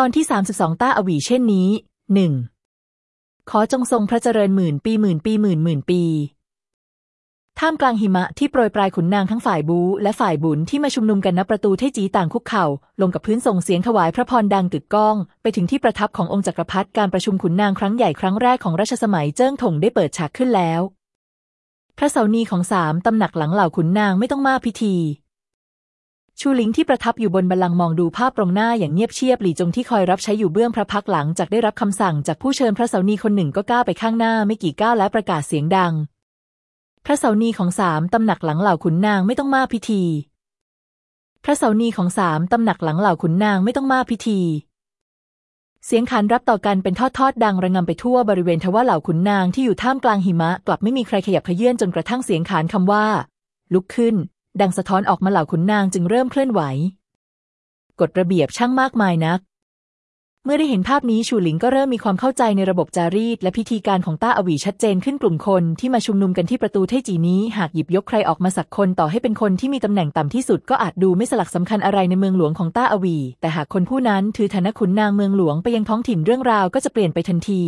ตอนที่สามสิบสองต้าอวีเช่นนี้หนึ่งขอจงทรงพระเจริญหมื่นปีหมื่นปีหมื่นหมื่นปีท่ามกลางหิมะที่โปรยปลายขุนนางทั้งฝ่ายบูและฝ่ายบุญที่มาชุมนุมกันณประตูเทจีต่างคุกเข่า ลงกับพื้นส่งเสียงถวายพระพรดังกึกก้อง ไปถึงที่ประทับขององค์จักรพรรดิการประชุมขุนนางครั้งใหญ่ครั้งแรกของรัชสมัยเจิ้งถงได้เปิดฉากขึ้นแล้ว พระเสานีของสามตำหนักหลังเหล่าขุนนางไม่ต้องมาพิธี ชูหลิงที่ประทับอยู่บนบัลลังก์มองดูภาพตรงหน้าอย่างเงียบเชียบหลี่จงที่คอยรับใช้อยู่เบื้องพระพักหลังจากได้รับคำสั่งจากผู้เชิญพระเสานีคนหนึ่งก็ก้าวไปข้างหน้าไม่กี่ก้าวและประกาศเสียงดัง พระเสานีของสามตำหนักหลังเหล่าขุนนางไม่ต้องมาพิธี พระเสานีของสามตำหนักหลังเหล่าขุนนางไม่ต้องมาพิธี เสียงขานรับต่อกันเป็นทอดทอดดังระงำไปทั่วบริเวณทว่าเหล่าขุนนางที่อยู่ท่ามกลางหิมะ กลับไม่มีใครขยับเขยื่อนจนกระทั่งเสียงขานคำว่า ลุกขึ้น ดังสะท้อนออกมาเหล่าขุนนางจึงเริ่มเคลื่อนไหว กฎระเบียบช่างมากมายนัก เมื่อได้เห็นภาพนี้ชูหลิงก็เริ่มมีความเข้าใจในระบบจารีต และพิธีการของต้าอวีชัดเจนขึ้นกลุ่มคนที่มาชุมนุมกันที่ประตูเทจีนี้ หากหยิบยกใครออกมาสักคนต่อให้เป็นคนที่มีตำแหน่งต่ำที่สุดก็อาจดูไม่สลักสำคัญอะไรในเมืองหลวงของต้าอวี แต่หากคนผู้นั้นถือฐานะขุนนางเมืองหลวงไปยังท้องถิ่นเรื่องราวก็จะเปลี่ยนไปทันที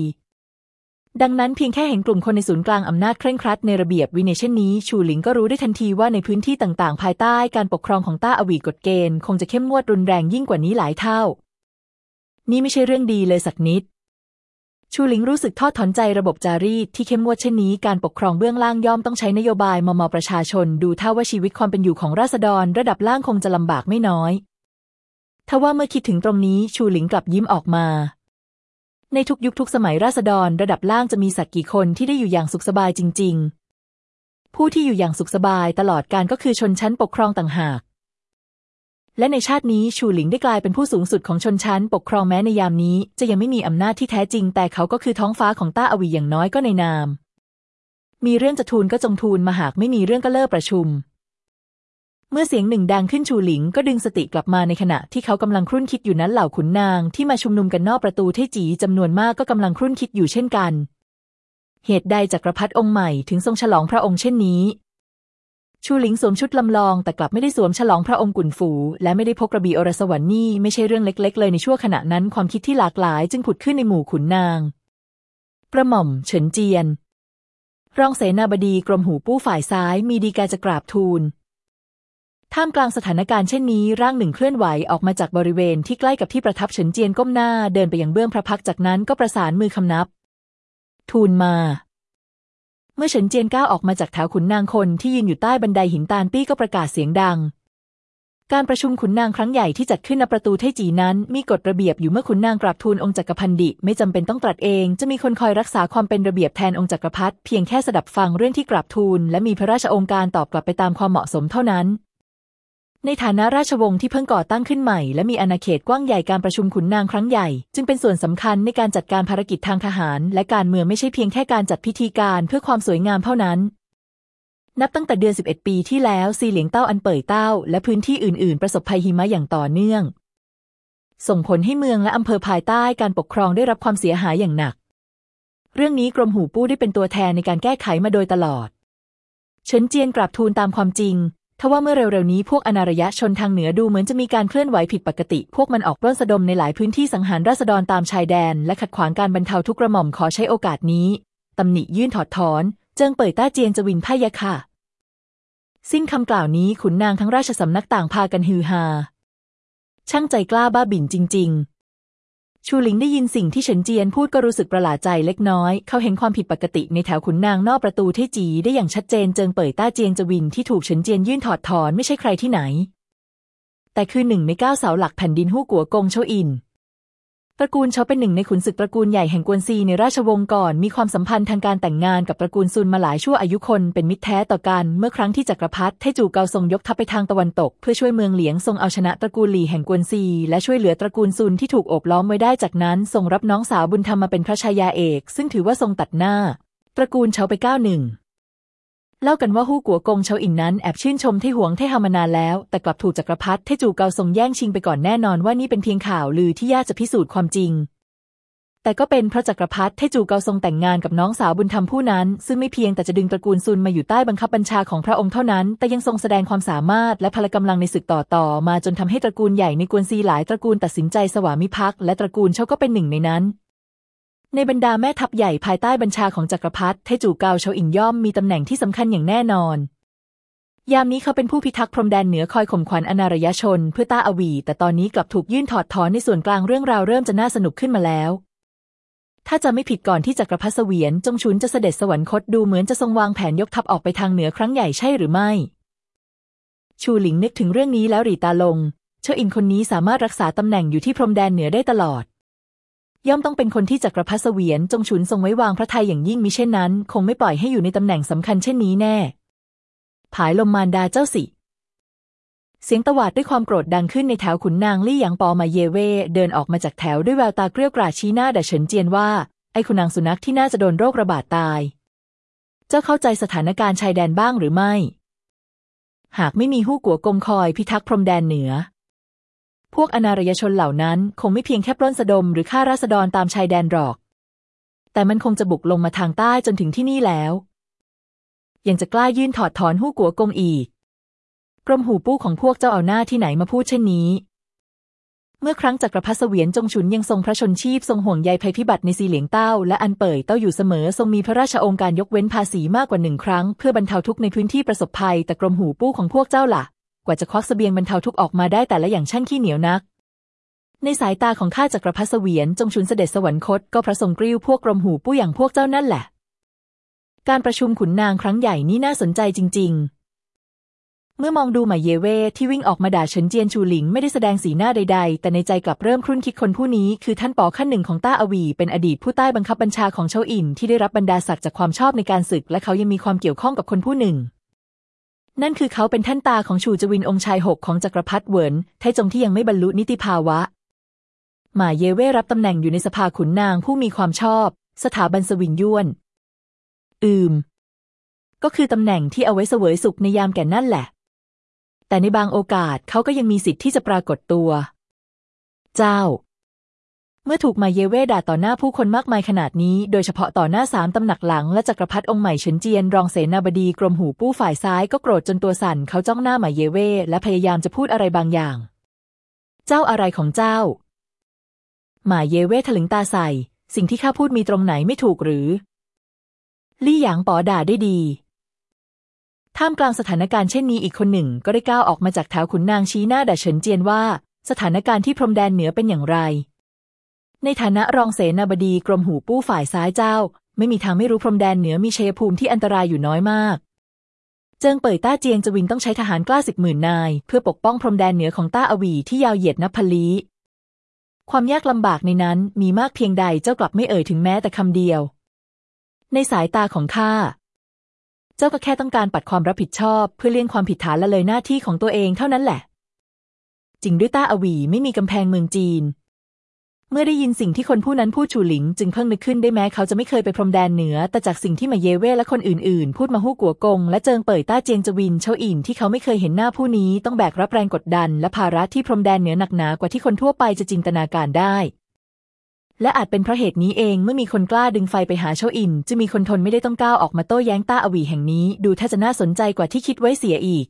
ดังนั้นเพียงแค่เห็นกลุ่มคนในศูนย์กลางอำนาจเคร่งครัดในระเบียบวินัยเช่นนี้ ชูหลิงก็รู้ได้ทันทีว่าในพื้นที่ต่างๆ ภายใต้การปกครองของต้าอวีกฎเกณฑ์ คงจะเข้มงวดรุนแรงยิ่งกว่านี้หลายเท่า นี่ไม่ใช่เรื่องดีเลยสักนิด ชูหลิงรู้สึกทอดถอนใจระบบจารีตที่เข้มงวดเช่นนี้ การปกครองเบื้องล่างย่อมต้องใช้นโยบายมอมอประชาชน ดูท่าว่าชีวิตความเป็นอยู่ของราษฎร ระดับล่างคงจะลำบากไม่น้อยทว่าเมื่อคิดถึงตรงนี้ชูหลิงกลับยิ้มออกมา ในทุกยุคทุกสมัยราษฎรระดับล่างจะมีสักกี่คนที่ได้อยู่อย่างสุขสบายจริง ๆ ผู้ที่อยู่อย่างสุขสบายตลอดการก็คือชนชั้นปกครองต่างหาก และในชาตินี้ชูหลิงได้กลายเป็นผู้สูงสุดของชนชั้นปกครองแม้ในยามนี้จะยังไม่มีอำนาจที่แท้จริง แต่เขาก็คือท้องฟ้าของต้าอวีอย่างน้อยก็ในนาม มีเรื่องจะทูลก็จงทูลมาหากไม่มีเรื่องก็เลิกประชุม เมื่อเสียงหนึ่งดังขึ้นชูหลิงก็ดึงสติกลับมาในขณะที่เขากำลังครุ่นคิดอยู่นั้นเหล่าขุนนางที่มาชุมนุมกันนอกประตูเทจีจำนวนมากก็กำลังครุ่นคิดอยู่เช่นกัน เหตุใดจักรพรรดิองค์ใหม่ถึงทรงฉลองพระองค์เช่นนี้ ชูหลิงสวมชุดลำลองแต่กลับไม่ได้สวมฉลองพระองค์กุนฝู และไม่ได้พกกระบี่อรสวรรค์นี่ไม่ใช่เรื่องเล็ก ๆ เลยในชั่วขณะนั้นความคิดที่หลากหลายจึงผุดขึ้นในหมู่ขุนนางประหม่อมเฉินเจียน รองเสนาบดีกรมหูปู้ฝ่ายซ้ายมีดีกาจะกราบทูล ท่ามกลางสถานการณ์เช่นนี้ร่างหนึ่งเคลื่อนไหวออกมาจากบริเวณที่ใกล้กับที่ประทับเฉินเจียนก้มหน้าเดินไปยังเบื้องพระพักจากนั้นก็ประสานมือคำนับ ทูลมา เมื่อเฉินเจียนก้าวออกมาจากแถวขุนนางคนที่ยืนอยู่ใต้บันไดหินตาลปี้ก็ประกาศเสียงดัง การประชุมขุนนางครั้งใหญ่ที่จัดขึ้นณประตูเทจีนั้นมีกฎระเบียบอยู่เมื่อขุนนางกราบทูลองค์จักรพันดิ ไม่จำเป็นต้องตรัสเอง จะมีคนคอยรักษาความเป็นระเบียบแทนองค์จักรพรรดิเพียงแค่สดับฟังเรื่องที่กราบทูลและมีพระราชองค์การตอบกลับไปตามความเหมาะสมเท่านั้น ในฐานะราชวงศ์ที่เพิ่งก่อตั้งขึ้นใหม่ และมีอาณาเขตกว้างใหญ่การประชุมขุนนางครั้งใหญ่ จึงเป็นส่วนสำคัญในการจัดการภารกิจทางทหาร และการเมืองไม่ใช่เพียงแค่การจัดพิธีการเพื่อความสวยงามเท่านั้น นับตั้งแต่เดือน 11 ปีที่แล้วซีเหลียงเต้าอันเป่ยเต้า และพื้นที่อื่น ๆ ประสบภัยหิมะอย่างต่อเนื่อง ส่งผลให้เมืองและอำเภอภายใต้การปกครองได้รับความเสียหายอย่างหนัก เรื่องนี้กรมหูปู้ได้เป็นตัวแทนในการแก้ไขมาโดยตลอดเฉินเจียนกราบทูลตามความจริง ทว่าเมื่อเร็วๆนี้พวกอนารยะชนทางเหนือดูเหมือนจะมีการเคลื่อนไหวผิดปกติ พวกมันออกปล้นสะดมในหลายพื้นที่สังหารราษฎรตามชายแดน และขัดขวางการบรรเทาทุกกระหม่อมขอใช้โอกาสนี้ตำหนิยื่นถอดถอน เจิงเปิดต้าเจียงจวินพ่ายะค่ะ สิ้นคำกล่าวนี้ขุนนางทั้งราชสำนักต่างพากันฮือฮาช่างใจกล้าบ้าบิ่นจริง ๆ ชูหลิงได้ยินสิ่งที่เฉินเจียนพูดก็รู้สึกประหลาดใจเล็กน้อย เขาเห็นความผิดปกติในแถวขุนนางนอกประตูเทจีได้อย่างชัดเจนเจิงเป่ยต้าเจียงจวินที่ถูกเฉินเจียนยื่นถอดถอนไม่ใช่ใครที่ไหน แต่คือหนึ่งในเก้าเสาหลักแผ่นดินฮู้กัวกงเฉาอิน ตระกูลเฉาเป็นหนึ่งในขุนศึกตระกูลใหญ่แห่งกวนซีในราชวงศ์ก่อน มีความสัมพันธ์ทางการแต่งงานกับตระกูลซุนมาหลายชั่วอายุคนเป็นมิตรแท้ต่อกัน เมื่อครั้งที่จักรพรรดิเทจูเกาทรงยกทัพไปทางตะวันตก เพื่อช่วยเมืองเหลียงทรงเอาชนะตระกูลหลี่แห่งกวนซี และช่วยเหลือตระกูลซุนที่ถูกโอบล้อมไว้ได้จากนั้นทรงรับน้องสาวบุญธรรมมาเป็นพระชายาเอก ซึ่งถือว่าทรงตัดหน้า ตระกูลเฉาไปก้าวหนึ่ง เล่ากันว่าฮู้กัวกงเฉาอินนั้นแอบชื่นชมเทหวงเทฮามานานแล้ว แต่กลับถูกจักรพรรดิเทจูเกาทรงแย่งชิงไปก่อนแน่นอนว่านี่เป็นเพียงข่าวลือที่ยากจะพิสูจน์ความจริง แต่ก็เป็นเพราะจักรพรรดิเทจูเกาทรงแต่งงานกับน้องสาวบุญธรรมผู้นั้น ซึ่งไม่เพียงแต่จะดึงตระกูลซุนมาอยู่ใต้บังคับบัญชาของพระองค์เท่านั้น แต่ยังทรงแสดงความสามารถและพลกำลังในศึกต่อต่อมาจนทำให้ตระกูลใหญ่ในกวนซีหลายตระกูลตัดสินใจสวามิภักดิ์และตระกูลเฉาก็เป็นหนึ่งในนั้น ในบรรดาแม่ทัพใหญ่ภายใต้บัญชาของจักรพรรดิเทจูเกาเฉาอินย่อมมีตำแหน่งที่สำคัญอย่างแน่นอน ยามนี้เขาเป็นผู้พิทักษ์พรมแดนเหนือคอยข่มขวัญอนารยชน เพื่อต้าอวี แต่ตอนนี้กลับถูกยื่นถอดถอนในส่วนกลางเรื่องราวเริ่มจะน่าสนุกขึ้นมาแล้ว ถ้าจะไม่ผิดก่อนที่จักรพรรดิเสวียนจงชุนจะเสด็จสวรรคตดูเหมือนจะทรงวางแผนยกทัพออกไปทางเหนือครั้งใหญ่ใช่หรือไม่ ชูหลิงนึกถึงเรื่องนี้แล้วหรีตาลงเชออินคนนี้สามารถรักษาตำแหน่งอยู่ที่พรมแดนเหนือได้ตลอด ย่อมต้องเป็นคนที่จักรพรรดิเสวียนจงชุนทรงไว้วางพระทัยอย่างยิ่งมิเช่นนั้น คงไม่ปล่อยให้อยู่ในตำแหน่งสำคัญเช่นนี้แน่ ผายลมมารดาเจ้าสิ เสียงตวาดด้วยความโกรธดังขึ้นในแถวขุนนางลี่หยางปอมาเยเว่เดินออกมาจากแถวด้วยแววตาเกลี้ยกราดชี้หน้าด่าเฉินเจียนว่า ไอ้คุณนางสุนัขที่น่าจะโดนโรคระบาดตาย เจ้าเข้าใจสถานการณ์ชายแดนบ้างหรือไม่ หากไม่มีหู้กัวกงคอยพิทักษ์พรมแดนเหนือ พวกอนารยชนเหล่านั้นคงไม่เพียงแค่ปล้นสะดมหรือฆ่าราษฎรตามชายแดนหรอก แต่มันคงจะบุกลงมาทางใต้จนถึงที่นี่แล้ว ยังจะกล้ายื่นถอดถอนหู้กัวกงอีก กรมหูปู้ของพวกเจ้าเอาหน้าที่ไหนมาพูดเช่นนี้ เมื่อครั้งจักรพรรดิเสวียนจงฉุนยังทรงพระชนชีพทรงห่วงใยภัยพิบัติในซีเหลียงเต้าและอันเป่ยเต้าอยู่เสมอทรงมีพระราชองค์การยกเว้นภาษีมากกว่าหนึ่งครั้ง เพื่อบรรเทาทุกข์ในพื้นที่ประสบภัยแต่กรมหูปู้ของพวกเจ้าล่ะ กว่าจะควักสเสบียงบรรเทาทุกออกมาได้แต่ละอย่างช่างขี้เหนียวนัก ในสายตาของข้าจักรพรรดิเสวียนจงฉุนเสด็จสวรรคตก็พระทรงกริ้วพวกกรมหูปู้อย่างพวกเจ้านั่นแหละ การประชุมขุนนางครั้งใหญ่นี้น่าสนใจจริง ๆ เมื่อมองดูหมายเยเว่ที่วิ่งออกมาด่าเฉินเจียนชูหลิงไม่ได้แสดงสีหน้าใด ๆ แต่ในใจกลับเริ่มครุ่นคิดคนผู้นี้คือท่านปอขั้นหนึ่งของต้าอวี เป็นอดีตผู้ใต้บังคับบัญชาของเชาอินที่ได้รับบรรดาศักดิ์จากความชอบในการศึก และเขายังมีความเกี่ยวข้องกับคนผู้หนึ่ง นั่นคือเขาเป็นท่านตาของชูจวินองค์ชายหกของจักรพรรดิเหวินไทจงที่ยังไม่บรรลุนิติภาวะ หมาเยเว่รับตำแหน่งอยู่ในสภาขุนนางผู้มีความชอบ สถาบันสวิงยวน อืม ก็คือตำแหน่งที่เอาไว้เสวยสุขในยามแก่นั่นแหละ แต่ในบางโอกาสเขาก็ยังมีสิทธิ์ที่จะปรากฏตัว เจ้า เมื่อถูกมาเยเว่ด่าต่อหน้าผู้คนมากมายขนาดนี้ โดยเฉพาะต่อหน้าสามตำหนักหลังและจักรพรรดิองค์ใหม่เฉินเจียน รองเสนาบดีกรมหูปู้ฝ่ายซ้ายก็โกรธจนตัวสั่นเขาจ้องหน้ามาเยเว่และพยายามจะพูดอะไรบางอย่าง เจ้าอะไรของเจ้า หมาเยเว่ถลึงตาใส่ สิ่งที่ข้าพูดมีตรงไหนไม่ถูกหรือ ลี่หยางป๋อด่าได้ดี ท่ามกลางสถานการณ์เช่นนี้อีกคนหนึ่ง ก็ได้ก้าวออกมาจากแถวขุนนางชี้หน้าด่าเฉินเจียนว่า สถานการณ์ที่พรมแดนเหนือเป็นอย่างไร ในฐานะรองเสนาบดีกรมหูปู้ฝ่ายซ้ายเจ้า ไม่มีทางไม่รู้พรมแดนเหนือมีชัยภูมิที่อันตรายอยู่น้อยมาก เจิงเป่ยต้าเจียงจวินต้องใช้ทหารกล้าสิบหมื่นนาย เพื่อปกป้องพรมแดนเหนือของต้าอวีที่ยาวเหยียดนับพลีความยากลำบากในนั้นมีมากเพียงใดเจ้ากลับไม่เอ่ยถึงแม้แต่คำเดียว ในสายตาของข้า เจ้าก็แค่ต้องการปัดความรับผิดชอบ เพื่อเลี่ยงความผิดฐานละเลยหน้าที่ของตัวเองเท่านั้นแหละ จริงด้วยต้าอวีไม่มีกำแพงเมืองจีน เมื่อได้ยินสิ่งที่คนผู้นั้นพูดชูหลิง จึงเพิ่งนึกขึ้นได้แม้เขาจะไม่เคยไปพรมแดนเหนือ แต่จากสิ่งที่มาเยเว่และคนอื่นๆ พูดมาฮู้กัวกง และเจิงเป่ยต้าเจียงจวินเชาอินที่เขาไม่เคยเห็นหน้าผู้นี้ต้องแบกรับแรงกดดัน และภาระที่พรมแดนเหนือหนักหนากว่าที่คนทั่วไปจะจินตนาการได้ และอาจเป็นเพราะเหตุนี้เองเมื่อมีคนกล้าดึงไฟไปหาเชาอินจะมีคนทนไม่ได้ต้องก้าวออกมาโต้แย้งต้าอวีแห่งนี้ ดูถ้าจะน่าสนใจกว่าที่คิดไว้เสียอีก